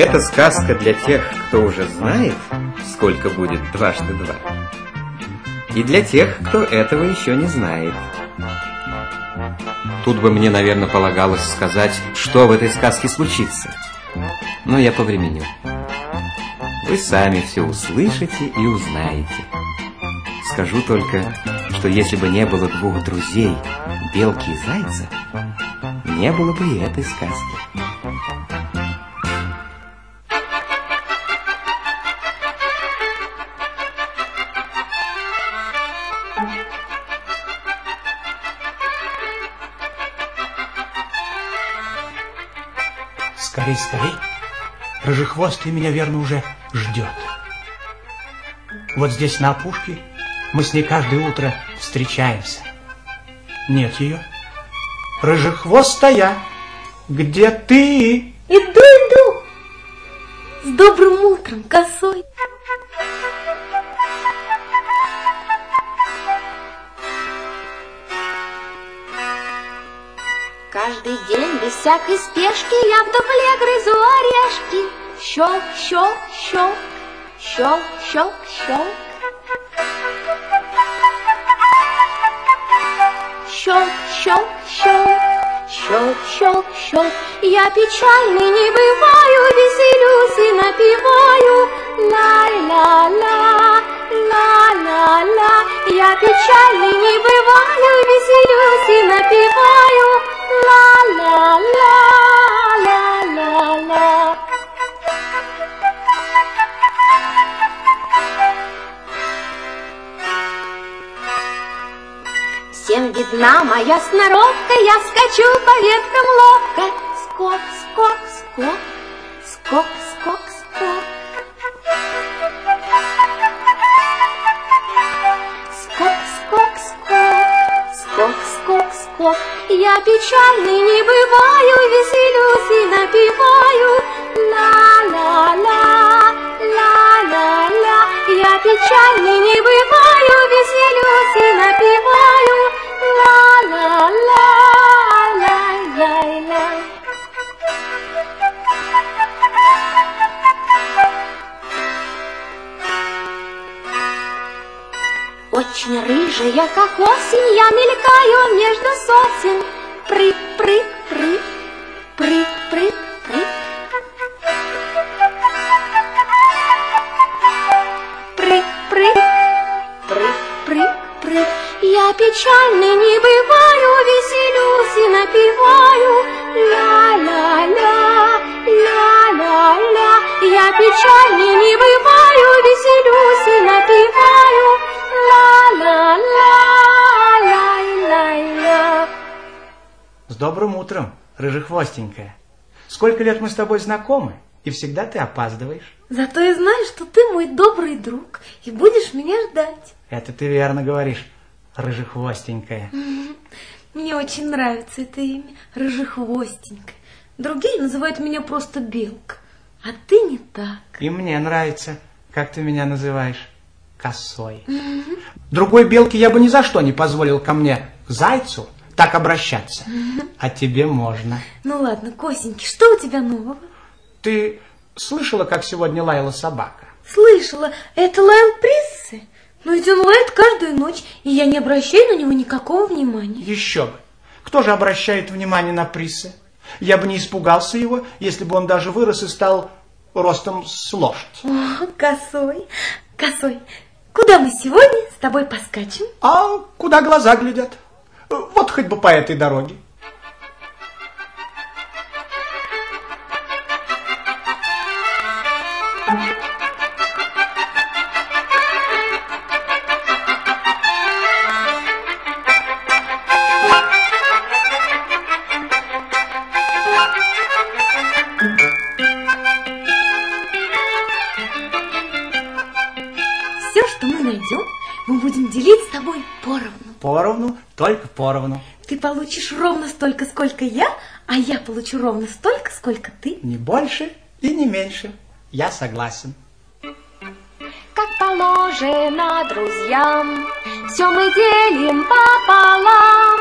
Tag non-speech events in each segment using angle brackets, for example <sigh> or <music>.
Это сказка для тех, кто уже знает, сколько будет дважды два. И для тех, кто этого еще не знает. Тут бы мне, наверное, полагалось сказать, что в этой сказке случится. Но я повременю. Вы сами все услышите и узнаете. Скажу только, что если бы не было двух друзей, белки и зайца, не было бы и этой сказки. Скорей, скорей. Рыжехвостый меня, верно, уже ждет. Вот здесь, на опушке, мы с ней каждое утро встречаемся. Нет ее. Рыжехвостая, где ты? Иду, иду. С добрым утром, косой. день без всякой спешки я в дупле грызу орешки. Щелк, щелк, щелк, щелк, щелк, щелк. Щелк, щелк, щелк, щелк, щелк, щелк. Я печальный не бываю, веселюсь и напеваю. Ла-ла-ла, ла-ла-ла. Я печальный не бываю, веселюсь и напеваю. Ла-ла-ла, Видна моя сноровка, я скачу по веткам ловко. Скок, скок, скок, скок, скок, скок. Скок, скок, скок, скок, скок, скок. Я печальный не бываю, веселюсь и напеваю. Ла-ла-ла, ла-ла-ла. Я печальный не бываю, осень, я мелькаю между сосен. Прыг, прыг, прыг, прыг, прыг, прыг. Прыг, прыг, прыг, прыг, прыг. Я печальный не бываю, веселюсь и напеваю. Ла-ла-ла, ла-ла-ла. Я печальный добрым утром, рыжехвостенькая. Сколько лет мы с тобой знакомы, и всегда ты опаздываешь. Зато я знаю, что ты мой добрый друг и будешь меня ждать. Это ты верно говоришь, рыжехвостенькая. Мне очень нравится это имя, Рыжехвостенькая. Другие называют меня просто Белка, а ты не так. И мне нравится, как ты меня называешь, косой. Другой белке я бы ни за что не позволил ко мне, зайцу, так обращаться. А тебе можно. Ну ладно, Косеньки, что у тебя нового? Ты слышала, как сегодня лаяла собака? Слышала, это лаял Приссы. Но ведь он лает каждую ночь, и я не обращаю на него никакого внимания. Еще бы. Кто же обращает внимание на Приссы? Я бы не испугался его, если бы он даже вырос и стал ростом с лошадь. О, косой, косой, куда мы сегодня с тобой поскачем? А куда глаза глядят? Вот хоть бы по этой дороге. Только поровну. Ты получишь ровно столько, сколько я, а я получу ровно столько, сколько ты. Не больше и не меньше. Я согласен. Как положено друзьям, все мы делим пополам.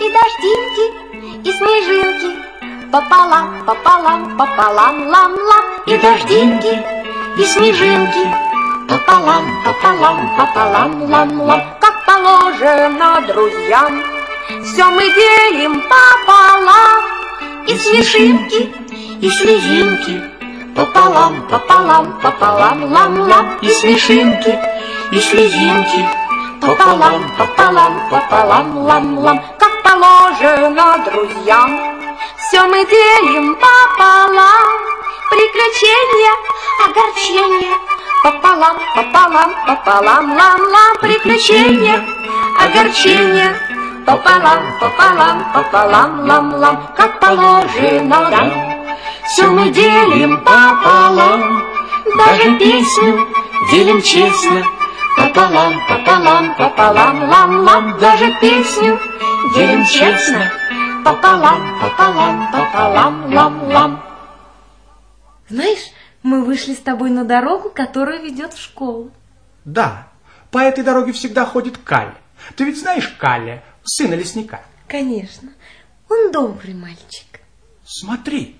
И дождинки, и снежинки, пополам, пополам, пополам, лам-лам. и дождинки, и снежинки. Пополам, пополам, пополам, лам, лам, как положено друзьям. Все мы делим пополам, и смешинки, и слезинки. Пополам, пополам, пополам, лам, лам, и смешинки, и слезинки. Пополам, пополам, пополам, лам, лам, как положено друзьям. Все мы делим пополам, приключения, огорчения. Пополам, пополам, пополам, лам, лам, приключения, огорчения. Пополам, пополам, пополам, лам, лам, как положено, да. Все мы делим пополам, даже песню делим честно. Пополам, пополам, пополам, лам, лам, даже песню делим честно. Пополам, пополам, пополам, лам, лам. Знаешь, мы вышли с тобой на дорогу, которая ведет в школу. Да, по этой дороге всегда ходит Калли. Ты ведь знаешь Калли, сына лесника? Конечно, он добрый мальчик. Смотри,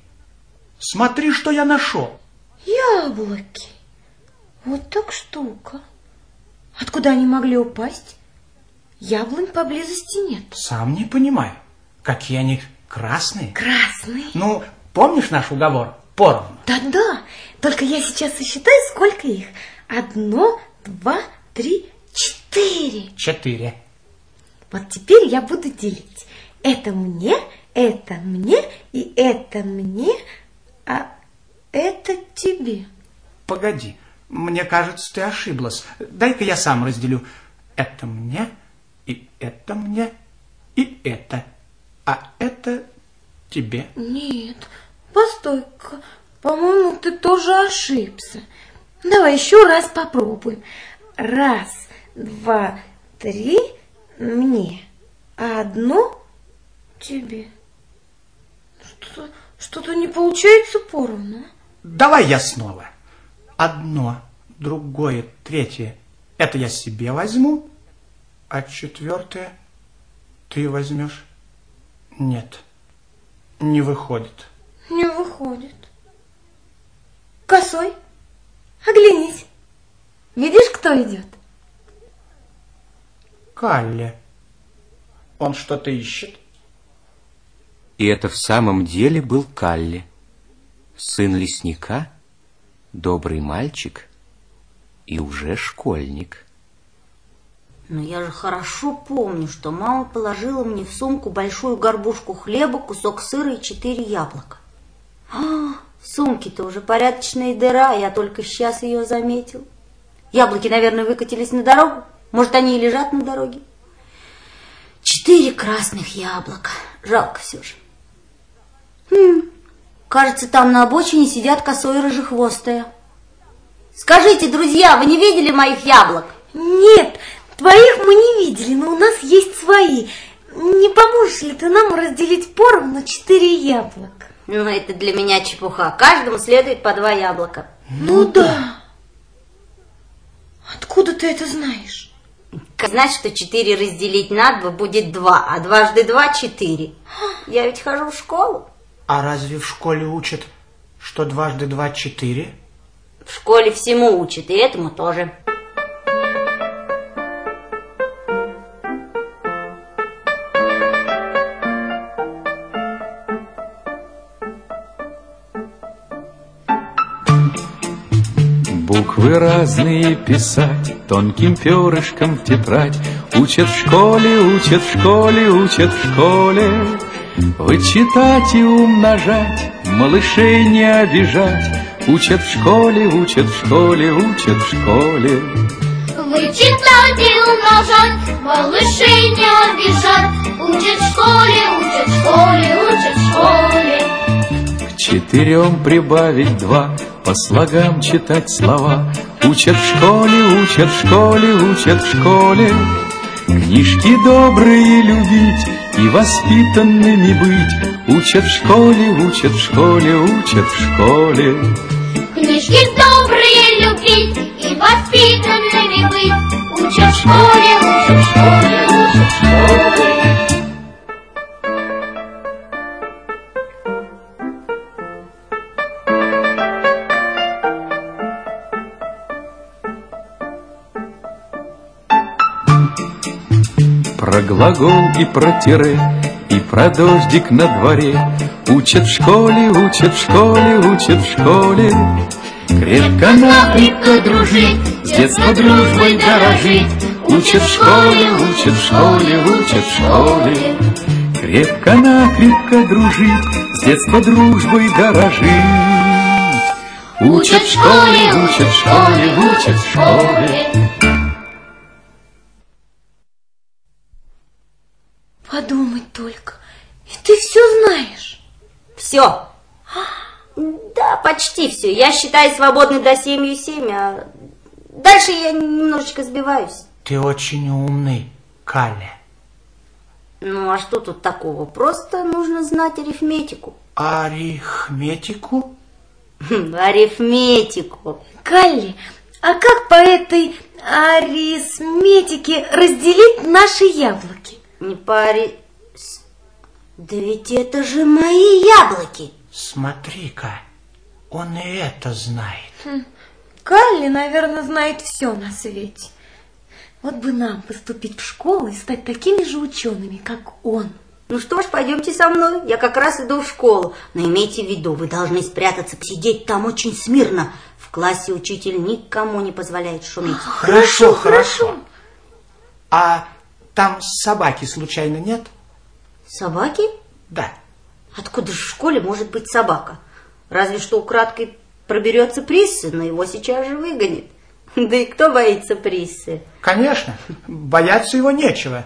смотри, что я нашел. Яблоки. Вот так штука. Откуда они могли упасть? Яблонь поблизости нет. Сам не понимаю, какие они красные. Красные? Ну, помнишь наш уговор? Поровну. Да-да, только я сейчас сосчитаю, сколько их. Одно, два, три, четыре. Четыре. Вот теперь я буду делить. Это мне, это мне и это мне, а это тебе. Погоди, мне кажется, ты ошиблась. Дай-ка я сам разделю. Это мне, и это мне, и это. А это тебе. Нет, постой-ка, по-моему, ты тоже ошибся. Давай еще раз попробуем. Раз, два, три, мне, а одно тебе. Что-то что не получается поровну. а? Давай я снова. Одно, другое, третье. Это я себе возьму, а четвертое ты возьмешь. Нет, не выходит. Не выходит. Косой, оглянись. Видишь, кто идет? Калле. Он что-то ищет? И это в самом деле был Калли, сын лесника, добрый мальчик и уже школьник. Но я же хорошо помню, что мама положила мне в сумку большую горбушку хлеба, кусок сыра и четыре яблока. А, в сумке-то уже порядочная дыра, я только сейчас ее заметил. Яблоки, наверное, выкатились на дорогу. Может, они и лежат на дороге. Четыре красных яблока. Жалко все же. Хм, кажется, там на обочине сидят косой и рыжехвостая. Скажите, друзья, вы не видели моих яблок? Нет, твоих мы не видели, но у нас есть свои. Не поможешь ли ты нам разделить поровну четыре яблока? Ну, это для меня чепуха. Каждому следует по два яблока. Ну да. Откуда ты это знаешь? Значит, что четыре разделить на два будет два, а дважды два – четыре. Я ведь хожу в школу. А разве в школе учат, что дважды два четыре? В школе всему учат, и этому тоже. Буквы разные писать, тонким перышком в тетрадь. Учат в школе, учат в школе, учат в школе. Вычитать и умножать, малышей не обижать. Учат в школе, учат в школе, учат в школе. Вычитать и умножать, малышей не обижать. Учат в школе, учат в школе, учат в школе. К четырем прибавить два, по слогам читать слова. Учат в школе, учат в школе, учат в школе. Книжки добрые любить и воспитанными быть. Учат в школе, учат в школе, учат в школе. Книжки добрые любить и воспитанными быть. Учат в школе, учат в школе, учат в школе. Глагол и про тире, и про дождик на дворе. Учат в школе, учат в школе, учат в школе. Крепко-накрепко дружить, с детства дружбой дорожить. Учат в школе, учат в школе, учат в школе. Крепко-накрепко дружить, с детства дружбой дорожить. Учат в школе, учат в школе, учат в школе. Все. Да, почти все. Я считаю свободны до семью семь, а дальше я немножечко сбиваюсь. Ты очень умный, Калли. Ну, а что тут такого? Просто нужно знать арифметику. Арифметику? Хм, Арифметику. Калли, а как по этой арифметике разделить наши яблоки? Не пари... с- Да ведь это же мои яблоки. Смотри-ка, он и это знает. Калли, наверное, знает все на свете. Вот бы нам поступить в школу и стать такими же учеными, как он. Ну что ж, пойдемте со мной. Я как раз иду в школу. Но имейте в виду, вы должны спрятаться, посидеть там очень смирно. В классе учитель никому не позволяет шуметь. Хорошо, хорошо. А там собаки случайно нет? Собаки? Да. Откуда же в школе может быть собака? Разве что украдкой проберется Приссы, но его сейчас же выгонит. <laughs> Да и кто боится Приссы? Конечно, бояться его нечего.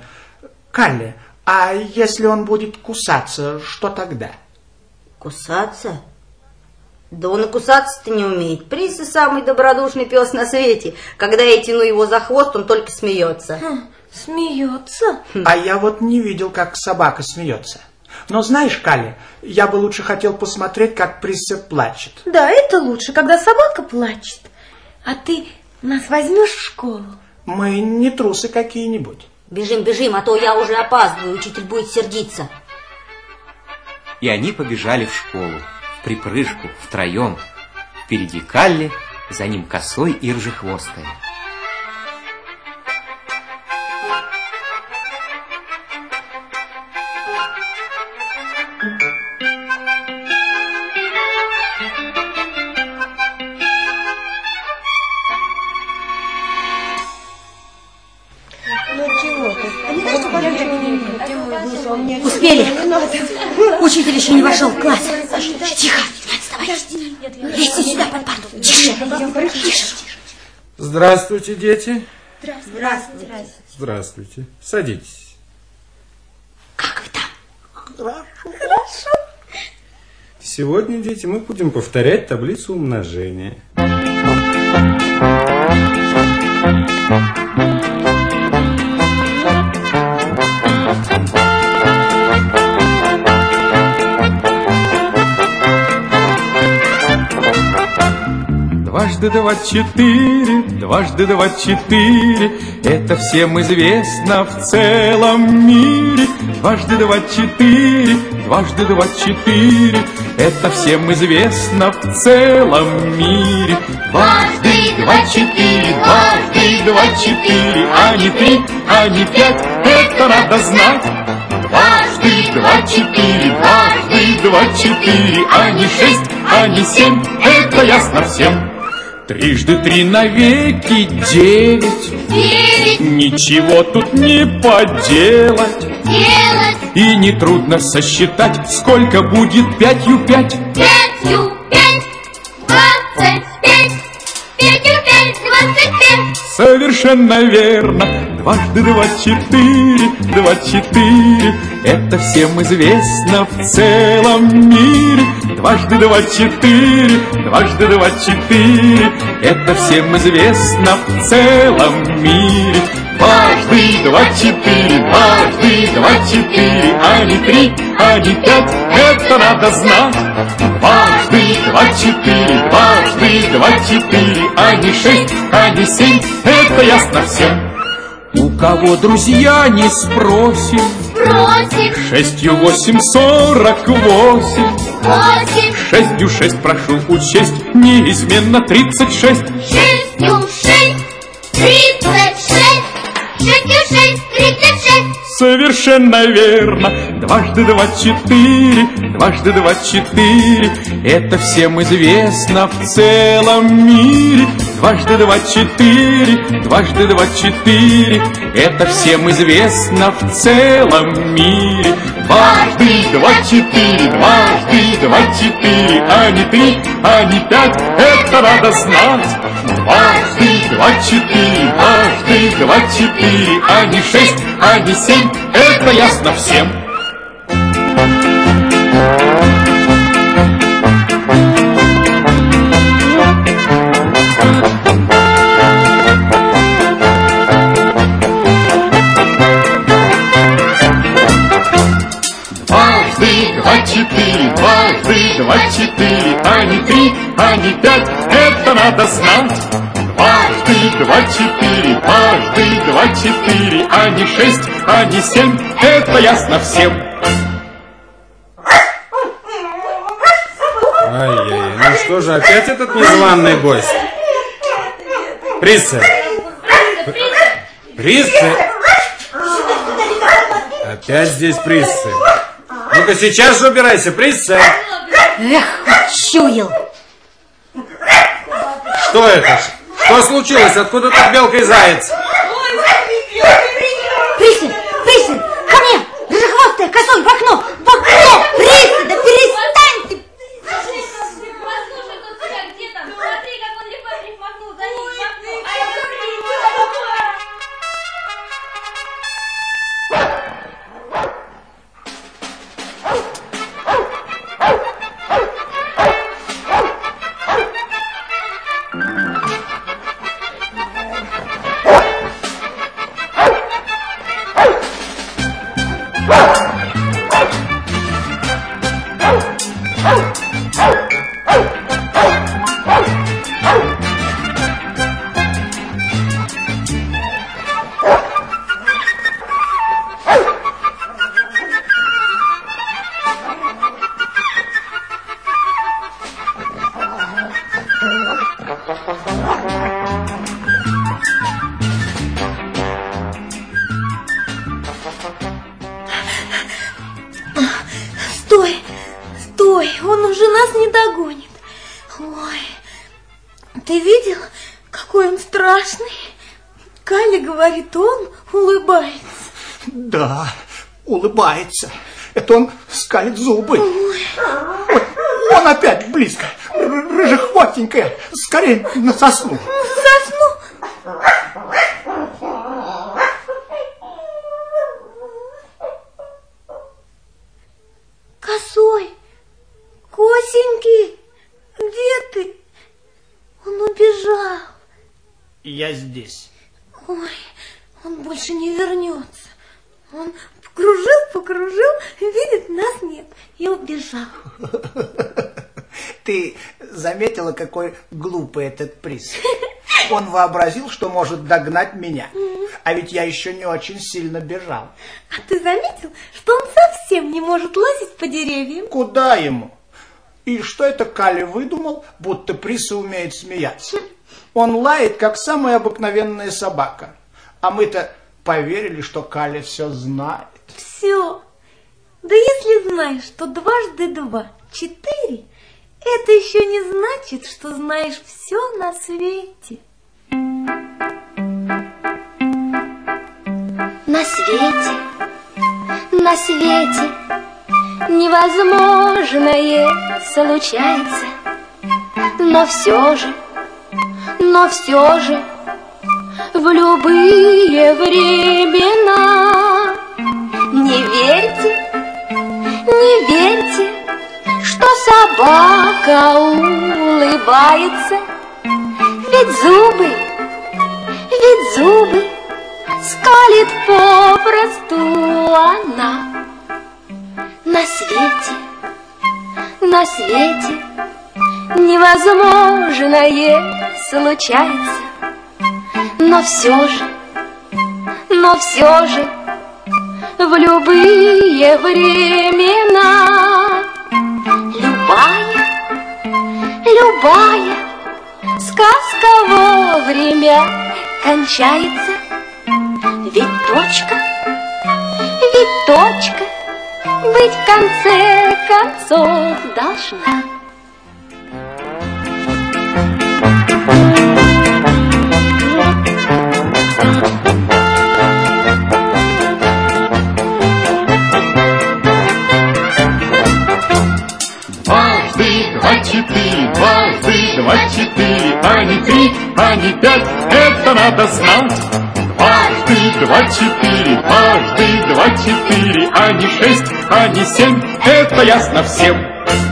Калли, а если он будет кусаться, что тогда? Кусаться? Да он и кусаться-то не умеет. Приссы самый добродушный пес на свете. Когда я тяну его за хвост, он только смеется. Хм, Смеется. А я вот не видел, как собака смеется. Но знаешь, Калли, я бы лучше хотел посмотреть, как Присса плачет. Да, это лучше, когда собака плачет. А ты нас возьмешь в школу? Мы не трусы какие-нибудь. Бежим, бежим, а то я уже опаздываю, учитель будет сердиться. И они побежали в школу, в припрыжку, втроем. Впереди Калли, за ним косой и ржехвостая. Успели. Учитель еще не вошел в класс. Тихо, не отставай. Лезьте сюда под парту. Тише. Тише. Здравствуйте, дети. Здравствуйте. Здравствуйте. Садитесь. Как вы там? Сегодня, дети, мы будем повторять таблицу умножения. Дважды два четыре, дважды два четыре, это всем известно в целом мире. Дважды два четыре, дважды два четыре, это всем известно в целом мире. Дважды два четыре, дважды два четыре, а не три, а не пять, это надо знать. Дважды два четыре, дважды два четыре, а не шесть, а не семь, это ясно всем. Трижды три навеки девять, Девять ничего тут не поделать. делать И нетрудно сосчитать, сколько будет пятью пять. пятью Совершенно верно. Дважды два четыре, два четыре. Это всем известно в целом мире. Дважды два четыре, дважды два четыре. Это всем известно в целом мире. Дважды два четыре, дважды два четыре, а не три, а не пять. Это надо знать. Дважды два четыре, дважды два четыре, а не шесть, а не семь. Это ясно всем. У кого друзья не спросим, Бросим Шестью восемь сорок восемь, восемь, Шестью шесть прошу учесть, неизменно тридцать шесть. шестью шесть, тридцать шесть, совершенно верно. Дважды два четыре, дважды два четыре. Это всем известно в целом мире. Дважды два четыре, дважды два четыре. Это всем известно в целом мире. Дважды два четыре, дважды два четыре, а не три, а не пять. Это надо знать. Дважды два четыре, дважды два четыре, а не шесть, а не семь. Это ясно всем. Четыре, дважды два четыре, а не три, а не пять, это надо знать. Дважды два четыре, дважды два четыре, а не шесть, а не семь, это ясно всем. Ай-яй-яй, ну что же, опять этот незваный гость? Присцель! Присцель! Опять здесь Присцель. Ну-ка сейчас же убирайся, Присцель! Эх, чуял. Что это? Что случилось? Откуда тут белка и заяц? Говорит, он улыбается. Да, улыбается. Это он скалит зубы. Ой, он опять близко. Рыжехвостенькая. Скорее на сосну. Сосну. Косой, Косенький, где ты? Он убежал. Я здесь. Больше не вернется. Он покружил, покружил, видит, нас нет, и убежал. Ты заметила, какой глупый этот приз? Он вообразил, что может догнать меня. А ведь я еще не очень сильно бежал. А ты заметил, что он совсем не может лазить по деревьям? Куда ему? И что это Кали выдумал, будто Приса умеет смеяться? Он лает, как самая обыкновенная собака. А мы-то поверили, что Кали все знает. Все. Да если знаешь, что дважды два четыре, это еще не значит, что знаешь все на свете. На свете, на свете невозможное случается, но все же, но все же в любые времена. Не верьте, не верьте, что собака улыбается, ведь зубы, ведь зубы скалит попросту она. На свете, на свете невозможное случается, но все же, но все же в любые времена любая, любая сказка вовремя кончается, ведь точка, точка быть в конце концов должна. Пять, это надо знать. Дважды два четыре, дважды два четыре, а не шесть, а не семь, это ясно всем.